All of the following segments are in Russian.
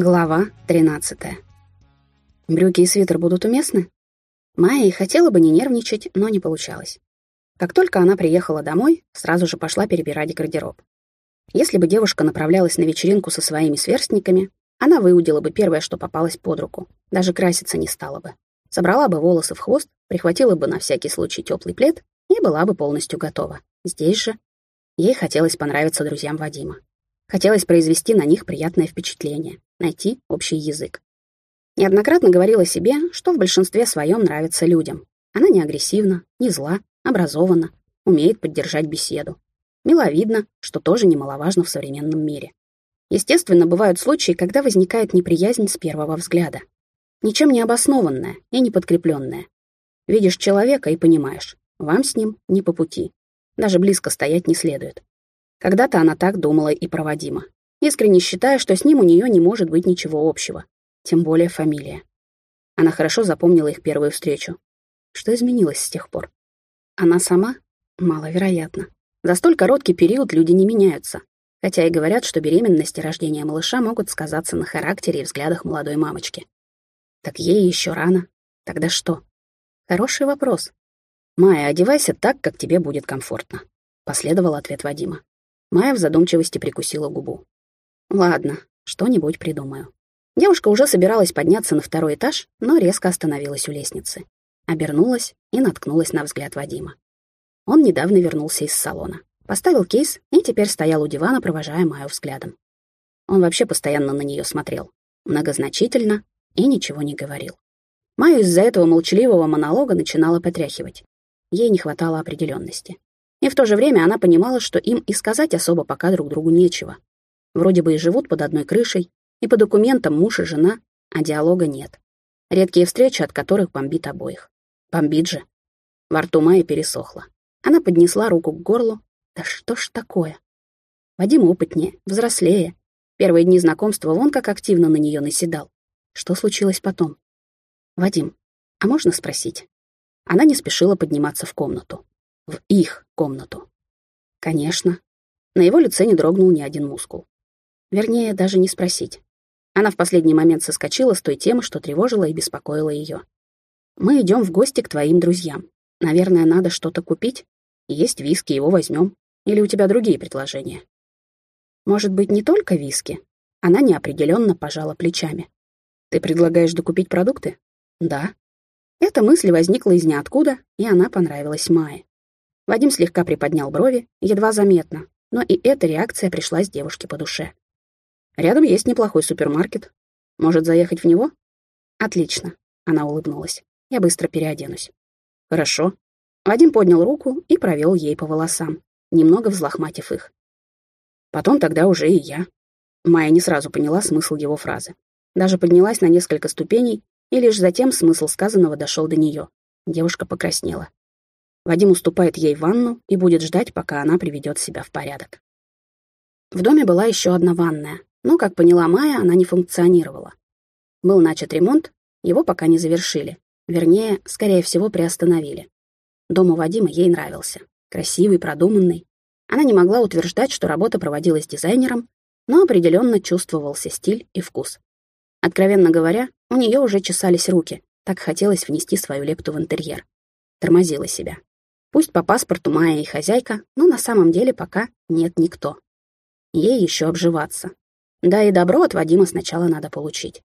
Глава 13. Брюки и свитер будут уместны? Майя хотела бы не нервничать, но не получалось. Как только она приехала домой, сразу же пошла перебирать гардероб. Если бы девушка направлялась на вечеринку со своими сверстниками, она выудила бы первое, что попалось под руку, даже краситься не стала бы. Собрала бы волосы в хвост, прихватила бы на всякий случай теплый плед и была бы полностью готова. Здесь же ей хотелось понравиться друзьям Вадима. Хотелось произвести на них приятное впечатление, найти общий язык. Неоднократно говорила себе, что в большинстве своем нравится людям. Она не агрессивна, не зла, образована, умеет поддержать беседу. Миловидно, что тоже немаловажно в современном мире. Естественно, бывают случаи, когда возникает неприязнь с первого взгляда. Ничем не обоснованная и не подкрепленная. Видишь человека и понимаешь, вам с ним не по пути. Даже близко стоять не следует. Когда-то она так думала и про Вадима искренне считая, что с ним у нее не может быть ничего общего, тем более фамилия. Она хорошо запомнила их первую встречу. Что изменилось с тех пор? Она сама? Маловероятно. За столь короткий период люди не меняются, хотя и говорят, что беременность и рождение малыша могут сказаться на характере и взглядах молодой мамочки. Так ей еще рано. Тогда что? Хороший вопрос. «Майя, одевайся так, как тебе будет комфортно», — последовал ответ Вадима. Майя в задумчивости прикусила губу. Ладно, что-нибудь придумаю. Девушка уже собиралась подняться на второй этаж, но резко остановилась у лестницы. Обернулась и наткнулась на взгляд Вадима. Он недавно вернулся из салона. Поставил кейс и теперь стоял у дивана, провожая Майю взглядом. Он вообще постоянно на нее смотрел. Многозначительно и ничего не говорил. Майю из-за этого молчаливого монолога начинала потряхивать. Ей не хватало определенности. И в то же время она понимала, что им и сказать особо пока друг другу нечего. Вроде бы и живут под одной крышей, и по документам муж и жена, а диалога нет. Редкие встречи, от которых бомбит обоих. Бомбит же. Во рту Майи пересохло. Она поднесла руку к горлу. Да что ж такое? Вадим опытнее, взрослее. Первые дни знакомства вон как активно на нее наседал. Что случилось потом? Вадим, а можно спросить? Она не спешила подниматься в комнату. В их комнату. Конечно. На его лице не дрогнул ни один мускул. Вернее, даже не спросить. Она в последний момент соскочила с той темы, что тревожила и беспокоила ее. «Мы идем в гости к твоим друзьям. Наверное, надо что-то купить. Есть виски, его возьмем. Или у тебя другие предложения?» «Может быть, не только виски?» Она неопределенно пожала плечами. «Ты предлагаешь докупить продукты?» «Да». Эта мысль возникла из ниоткуда, и она понравилась Майе. Вадим слегка приподнял брови, едва заметно, но и эта реакция пришлась девушке по душе. Рядом есть неплохой супермаркет. Может, заехать в него? Отлично. Она улыбнулась. Я быстро переоденусь. Хорошо. Вадим поднял руку и провел ей по волосам, немного взлохматив их. Потом тогда уже и я. Майя не сразу поняла смысл его фразы. Даже поднялась на несколько ступеней, и лишь затем смысл сказанного дошел до нее. Девушка покраснела. Вадим уступает ей ванну и будет ждать, пока она приведет себя в порядок. В доме была еще одна ванная, но, как поняла Майя, она не функционировала. Был начат ремонт, его пока не завершили. Вернее, скорее всего, приостановили. Дом у Вадима ей нравился. Красивый, продуманный. Она не могла утверждать, что работа проводилась дизайнером, но определенно чувствовался стиль и вкус. Откровенно говоря, у нее уже чесались руки, так хотелось внести свою лепту в интерьер. Тормозила себя. Пусть по паспорту Майя и хозяйка, но на самом деле пока нет никто. Ей еще обживаться, да и добро от Вадима сначала надо получить.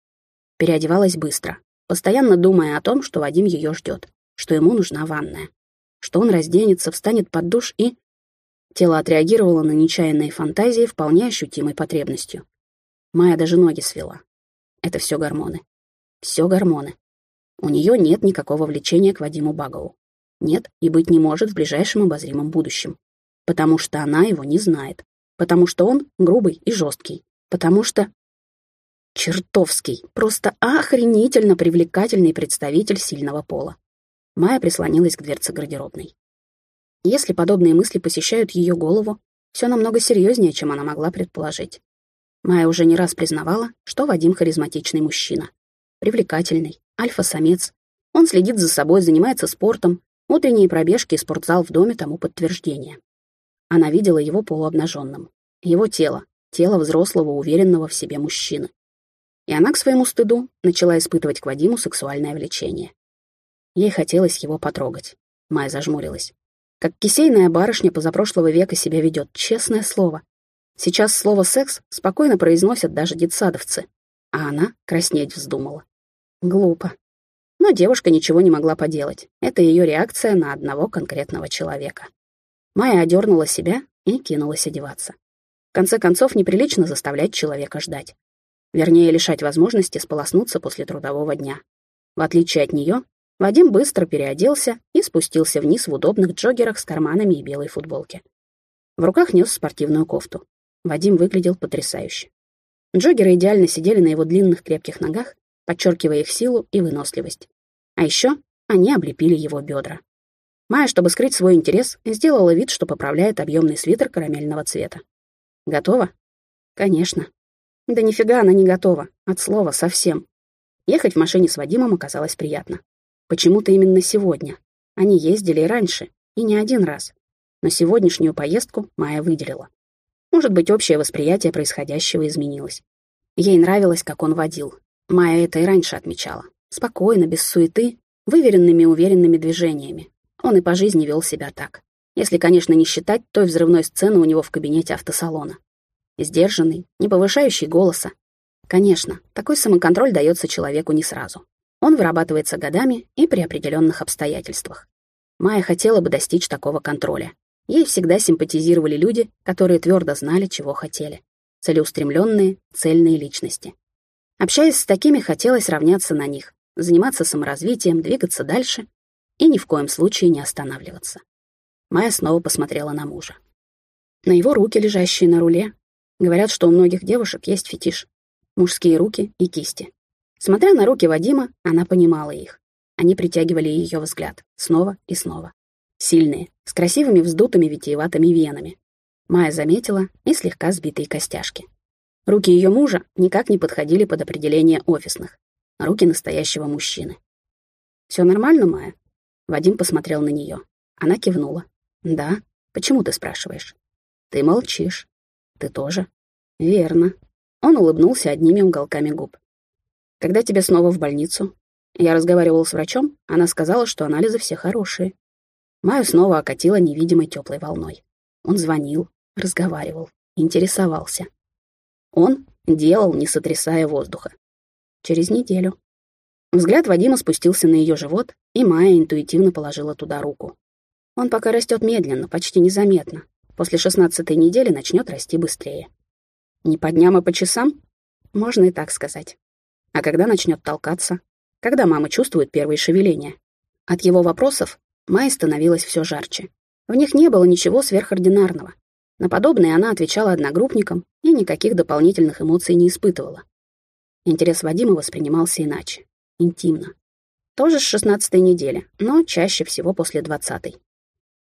Переодевалась быстро, постоянно думая о том, что Вадим ее ждет, что ему нужна ванная, что он разденется, встанет под душ и... Тело отреагировало на нечаянные фантазии вполне ощутимой потребностью. Майя даже ноги свела. Это все гормоны. Все гормоны. У нее нет никакого влечения к Вадиму Багову. Нет и быть не может в ближайшем обозримом будущем. Потому что она его не знает. Потому что он грубый и жесткий потому что... Чертовский, просто охренительно привлекательный представитель сильного пола. Майя прислонилась к дверце гардеробной. Если подобные мысли посещают ее голову, все намного серьезнее, чем она могла предположить. Майя уже не раз признавала, что Вадим харизматичный мужчина. Привлекательный, альфа-самец. Он следит за собой, занимается спортом, утренние пробежки и спортзал в доме тому подтверждение. Она видела его полуобнаженным. Его тело, тело взрослого, уверенного в себе мужчины. И она, к своему стыду, начала испытывать к Вадиму сексуальное влечение. Ей хотелось его потрогать. Майя зажмурилась. Как кисейная барышня позапрошлого века себя ведет, честное слово. Сейчас слово «секс» спокойно произносят даже детсадовцы, а она краснеть вздумала. Глупо. Но девушка ничего не могла поделать. Это ее реакция на одного конкретного человека. Майя одернула себя и кинулась одеваться. Конце концов, неприлично заставлять человека ждать. Вернее, лишать возможности сполоснуться после трудового дня. В отличие от нее, Вадим быстро переоделся и спустился вниз в удобных джоггерах с карманами и белой футболке. В руках нес спортивную кофту. Вадим выглядел потрясающе. Джоггеры идеально сидели на его длинных крепких ногах, подчеркивая их силу и выносливость. А еще они облепили его бедра. Майя, чтобы скрыть свой интерес, сделала вид, что поправляет объемный свитер карамельного цвета. Готова? Конечно. Да нифига она не готова, от слова совсем. Ехать в машине с Вадимом оказалось приятно. Почему-то именно сегодня. Они ездили и раньше, и не один раз. Но сегодняшнюю поездку Майя выделила. Может быть, общее восприятие происходящего изменилось. Ей нравилось, как он водил. Майя это и раньше отмечала. Спокойно, без суеты, выверенными уверенными движениями. Он и по жизни вел себя так. Если, конечно, не считать той взрывной сцены у него в кабинете автосалона. Сдержанный, не повышающий голоса. Конечно, такой самоконтроль дается человеку не сразу. Он вырабатывается годами и при определенных обстоятельствах. Майя хотела бы достичь такого контроля. Ей всегда симпатизировали люди, которые твердо знали, чего хотели. Целеустремленные, цельные личности. Общаясь с такими, хотелось равняться на них, заниматься саморазвитием, двигаться дальше и ни в коем случае не останавливаться. Майя снова посмотрела на мужа. На его руки, лежащие на руле. Говорят, что у многих девушек есть фетиш. Мужские руки и кисти. Смотря на руки Вадима, она понимала их. Они притягивали ее взгляд снова и снова. Сильные, с красивыми вздутыми витиеватыми венами. Майя заметила и слегка сбитые костяшки. Руки ее мужа никак не подходили под определение офисных. Руки настоящего мужчины. «Все нормально, Майя?» Вадим посмотрел на нее. Она кивнула. «Да. Почему ты спрашиваешь?» «Ты молчишь. Ты тоже?» «Верно». Он улыбнулся одними уголками губ. «Когда тебе снова в больницу?» Я разговаривал с врачом, она сказала, что анализы все хорошие. Маю снова окатила невидимой теплой волной. Он звонил, разговаривал, интересовался. Он делал, не сотрясая воздуха. Через неделю. Взгляд Вадима спустился на ее живот, и Майя интуитивно положила туда руку. Он пока растет медленно, почти незаметно. После шестнадцатой недели начнет расти быстрее. Не по дням, а по часам? Можно и так сказать. А когда начнет толкаться? Когда мама чувствует первые шевеления? От его вопросов Майя становилась все жарче. В них не было ничего сверхординарного. На подобное она отвечала одногруппникам и никаких дополнительных эмоций не испытывала. Интерес Вадима воспринимался иначе, интимно. Тоже с шестнадцатой недели, но чаще всего после двадцатой.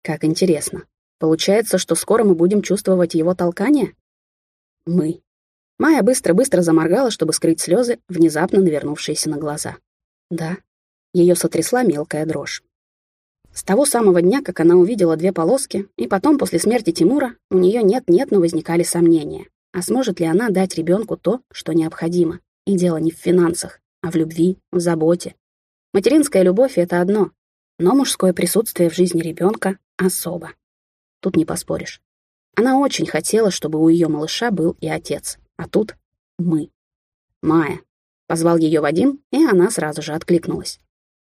Как интересно. Получается, что скоро мы будем чувствовать его толкание? Мы. Майя быстро-быстро заморгала, чтобы скрыть слезы, внезапно навернувшиеся на глаза. Да, ее сотрясла мелкая дрожь. С того самого дня, как она увидела две полоски, и потом, после смерти Тимура, у нее нет-нет, но возникали сомнения. А сможет ли она дать ребенку то, что необходимо? И дело не в финансах, а в любви, в заботе. Материнская любовь — это одно, но мужское присутствие в жизни ребенка особо. Тут не поспоришь. Она очень хотела, чтобы у ее малыша был и отец, а тут мы. Майя. Позвал ее Вадим, и она сразу же откликнулась.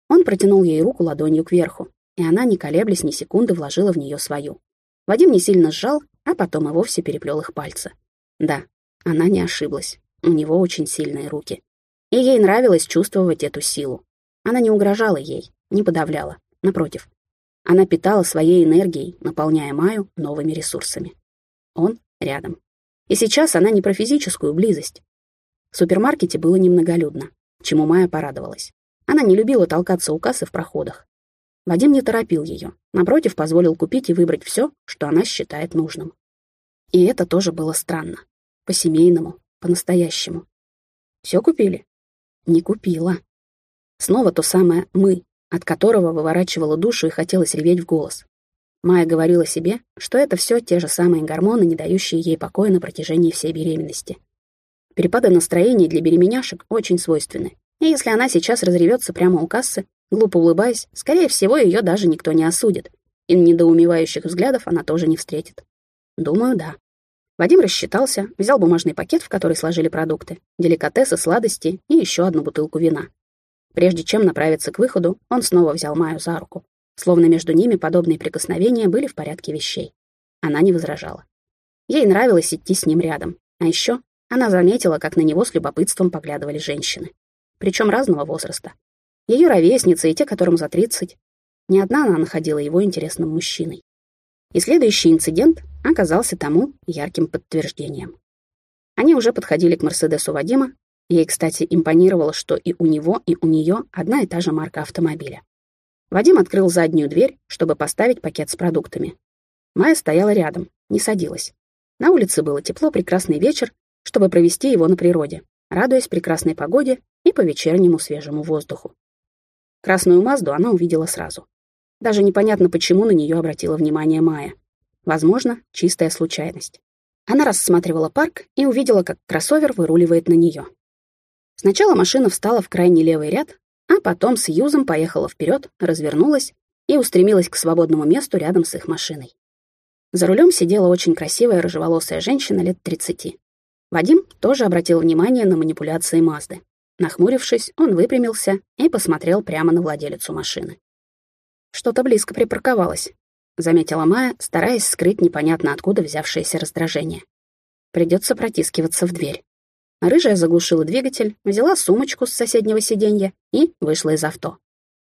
Он протянул ей руку ладонью кверху, и она, не колеблясь ни секунды, вложила в нее свою. Вадим не сильно сжал, а потом и вовсе переплел их пальцы. Да, она не ошиблась. У него очень сильные руки. И ей нравилось чувствовать эту силу. Она не угрожала ей, не подавляла. Напротив, она питала своей энергией, наполняя Маю новыми ресурсами. Он рядом. И сейчас она не про физическую близость. В супермаркете было немноголюдно, чему Майя порадовалась. Она не любила толкаться у кассы в проходах. Вадим не торопил ее, напротив, позволил купить и выбрать все, что она считает нужным. И это тоже было странно. По-семейному, по-настоящему. Все купили? Не купила. Снова то самое «мы», от которого выворачивала душу и хотелось реветь в голос. Майя говорила себе, что это все те же самые гормоны, не дающие ей покоя на протяжении всей беременности. Перепады настроения для беременяшек очень свойственны. И если она сейчас разревется прямо у кассы, глупо улыбаясь, скорее всего, ее даже никто не осудит. И недоумевающих взглядов она тоже не встретит. Думаю, да. Вадим рассчитался, взял бумажный пакет, в который сложили продукты, деликатесы, сладости и еще одну бутылку вина. Прежде чем направиться к выходу, он снова взял Маю за руку. Словно между ними подобные прикосновения были в порядке вещей. Она не возражала. Ей нравилось идти с ним рядом. А еще она заметила, как на него с любопытством поглядывали женщины. Причем разного возраста. Ее ровесницы и те, которым за 30. Ни одна она находила его интересным мужчиной. И следующий инцидент оказался тому ярким подтверждением. Они уже подходили к Мерседесу Вадима, Ей, кстати, импонировало, что и у него, и у нее одна и та же марка автомобиля. Вадим открыл заднюю дверь, чтобы поставить пакет с продуктами. Майя стояла рядом, не садилась. На улице было тепло, прекрасный вечер, чтобы провести его на природе, радуясь прекрасной погоде и по вечернему свежему воздуху. Красную Мазду она увидела сразу. Даже непонятно, почему на нее обратила внимание Майя. Возможно, чистая случайность. Она рассматривала парк и увидела, как кроссовер выруливает на нее. Сначала машина встала в крайний левый ряд, а потом с Юзом поехала вперед, развернулась и устремилась к свободному месту рядом с их машиной. За рулем сидела очень красивая рыжеволосая женщина лет 30. Вадим тоже обратил внимание на манипуляции Мазды. Нахмурившись, он выпрямился и посмотрел прямо на владелицу машины. «Что-то близко припарковалось», — заметила Майя, стараясь скрыть непонятно откуда взявшееся раздражение. «Придется протискиваться в дверь». Рыжая заглушила двигатель, взяла сумочку с соседнего сиденья и вышла из авто.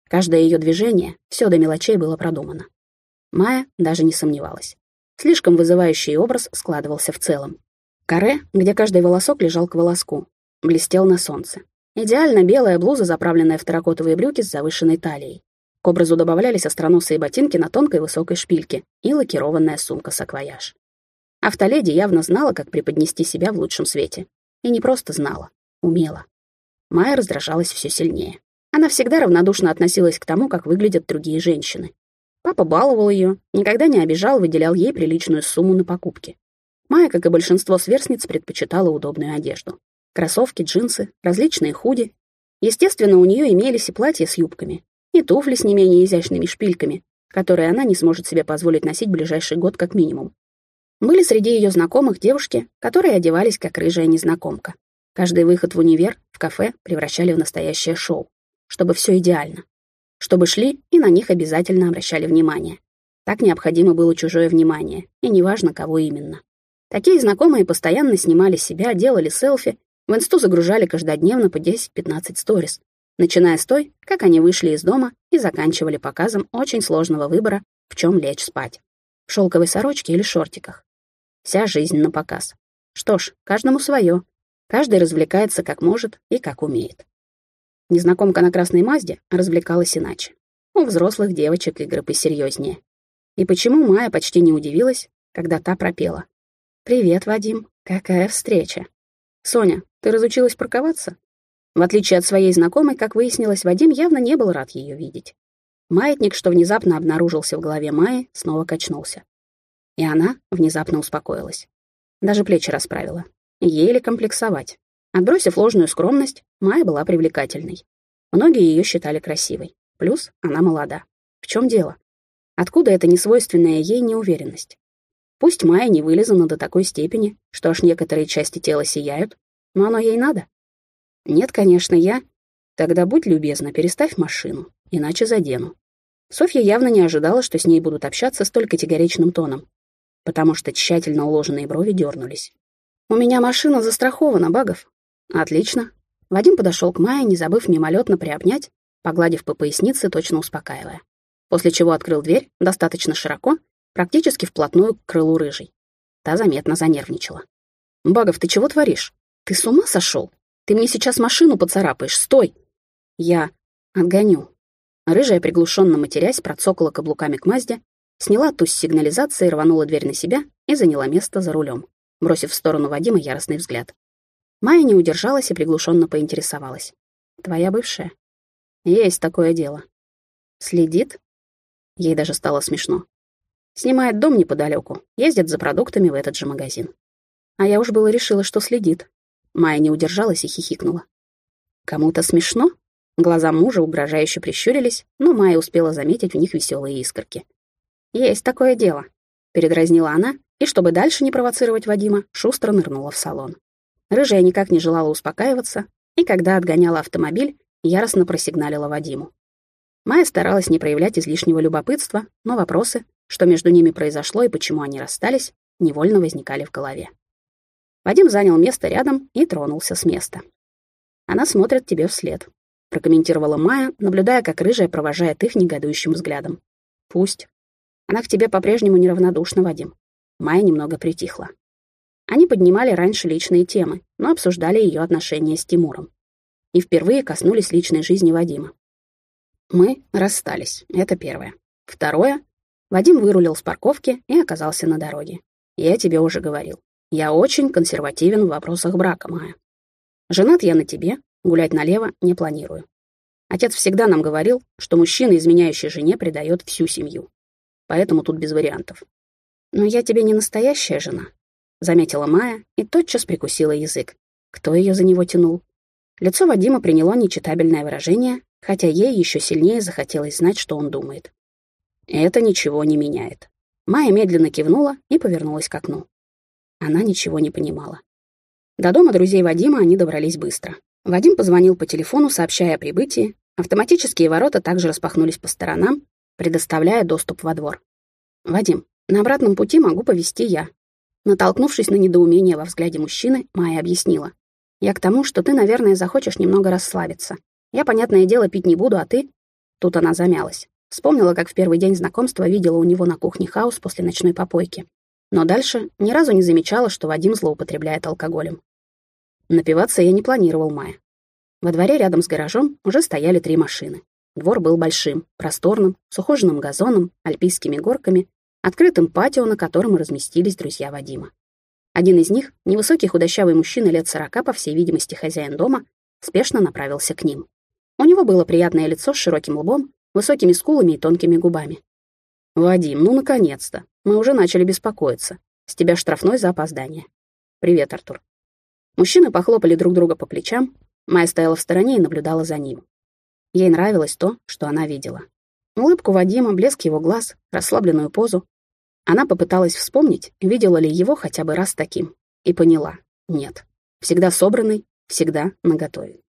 Каждое ее движение, все до мелочей было продумано. Майя даже не сомневалась. Слишком вызывающий образ складывался в целом. Каре, где каждый волосок лежал к волоску, блестел на солнце. Идеально белая блуза, заправленная в терракотовые брюки с завышенной талией. К образу добавлялись остроносые ботинки на тонкой высокой шпильке и лакированная сумка-саквояж. Автоледи явно знала, как преподнести себя в лучшем свете. И не просто знала, умела. Майя раздражалась все сильнее. Она всегда равнодушно относилась к тому, как выглядят другие женщины. Папа баловал ее, никогда не обижал, выделял ей приличную сумму на покупки. Майя, как и большинство сверстниц, предпочитала удобную одежду. Кроссовки, джинсы, различные худи. Естественно, у нее имелись и платья с юбками, и туфли с не менее изящными шпильками, которые она не сможет себе позволить носить ближайший год как минимум. Были среди ее знакомых девушки, которые одевались как рыжая незнакомка. Каждый выход в универ, в кафе превращали в настоящее шоу, чтобы все идеально. Чтобы шли и на них обязательно обращали внимание. Так необходимо было чужое внимание, и неважно, кого именно. Такие знакомые постоянно снимали себя, делали селфи, в инсту загружали каждодневно по 10-15 сторис, начиная с той, как они вышли из дома и заканчивали показом очень сложного выбора, в чем лечь спать. В шелковой сорочке или шортиках. Вся жизнь на показ. Что ж, каждому свое. Каждый развлекается как может и как умеет. Незнакомка на красной Мазде развлекалась иначе. У взрослых девочек игры посерьезнее. И почему Майя почти не удивилась, когда та пропела? «Привет, Вадим. Какая встреча!» «Соня, ты разучилась парковаться?» В отличие от своей знакомой, как выяснилось, Вадим явно не был рад ее видеть. Маятник, что внезапно обнаружился в голове Майи, снова качнулся. И она внезапно успокоилась. Даже плечи расправила. Еле комплексовать. Отбросив ложную скромность, Майя была привлекательной. Многие ее считали красивой. Плюс она молода. В чем дело? Откуда эта несвойственная ей неуверенность? Пусть Майя не вылизана до такой степени, что аж некоторые части тела сияют, но оно ей надо. Нет, конечно, я... Тогда будь любезна, переставь машину, иначе задену. Софья явно не ожидала, что с ней будут общаться столь категоричным тоном, потому что тщательно уложенные брови дернулись. «У меня машина застрахована, Багов». «Отлично». Вадим подошел к Майе, не забыв мимолетно приобнять, погладив по пояснице, точно успокаивая. После чего открыл дверь достаточно широко, практически вплотную к крылу рыжей. Та заметно занервничала. «Багов, ты чего творишь? Ты с ума сошел? Ты мне сейчас машину поцарапаешь, стой!» «Я отгоню». Рыжая, приглушенно матерясь, процокала каблуками к Мазде Сняла туз сигнализации, рванула дверь на себя и заняла место за рулем, бросив в сторону Вадима яростный взгляд. Майя не удержалась и приглушенно поинтересовалась. «Твоя бывшая?» «Есть такое дело». «Следит?» Ей даже стало смешно. «Снимает дом неподалеку, ездит за продуктами в этот же магазин». А я уж было решила, что следит. Майя не удержалась и хихикнула. «Кому-то смешно?» Глаза мужа угрожающе прищурились, но Майя успела заметить в них веселые искорки. «Есть такое дело», — передразнила она, и, чтобы дальше не провоцировать Вадима, шустро нырнула в салон. Рыжая никак не желала успокаиваться, и когда отгоняла автомобиль, яростно просигналила Вадиму. Майя старалась не проявлять излишнего любопытства, но вопросы, что между ними произошло и почему они расстались, невольно возникали в голове. Вадим занял место рядом и тронулся с места. «Она смотрит тебе вслед», — прокомментировала Майя, наблюдая, как рыжая провожает их негодующим взглядом. «Пусть. Она к тебе по-прежнему неравнодушна, Вадим». Майя немного притихла. Они поднимали раньше личные темы, но обсуждали ее отношения с Тимуром. И впервые коснулись личной жизни Вадима. Мы расстались, это первое. Второе. Вадим вырулил с парковки и оказался на дороге. Я тебе уже говорил. Я очень консервативен в вопросах брака, Майя. Женат я на тебе, гулять налево не планирую. Отец всегда нам говорил, что мужчина, изменяющий жене, предает всю семью. Поэтому тут без вариантов. Но я тебе не настоящая жена, заметила Майя и тотчас прикусила язык. Кто ее за него тянул? Лицо Вадима приняло нечитабельное выражение, хотя ей еще сильнее захотелось знать, что он думает. Это ничего не меняет. Майя медленно кивнула и повернулась к окну. Она ничего не понимала. До дома друзей Вадима они добрались быстро. Вадим позвонил по телефону, сообщая о прибытии. Автоматические ворота также распахнулись по сторонам, предоставляя доступ во двор. «Вадим, на обратном пути могу повести я». Натолкнувшись на недоумение во взгляде мужчины, Майя объяснила. «Я к тому, что ты, наверное, захочешь немного расслабиться. Я, понятное дело, пить не буду, а ты...» Тут она замялась. Вспомнила, как в первый день знакомства видела у него на кухне хаос после ночной попойки но дальше ни разу не замечала, что Вадим злоупотребляет алкоголем. Напиваться я не планировал Майя. Во дворе рядом с гаражом уже стояли три машины. Двор был большим, просторным, с ухоженным газоном, альпийскими горками, открытым патио, на котором разместились друзья Вадима. Один из них, невысокий худощавый мужчина лет сорока, по всей видимости, хозяин дома, спешно направился к ним. У него было приятное лицо с широким лбом, высокими скулами и тонкими губами. «Вадим, ну, наконец-то! Мы уже начали беспокоиться. С тебя штрафной за опоздание. Привет, Артур». Мужчины похлопали друг друга по плечам. Майя стояла в стороне и наблюдала за ним. Ей нравилось то, что она видела. Улыбку Вадима, блеск его глаз, расслабленную позу. Она попыталась вспомнить, видела ли его хотя бы раз таким. И поняла — нет. Всегда собранный, всегда наготове.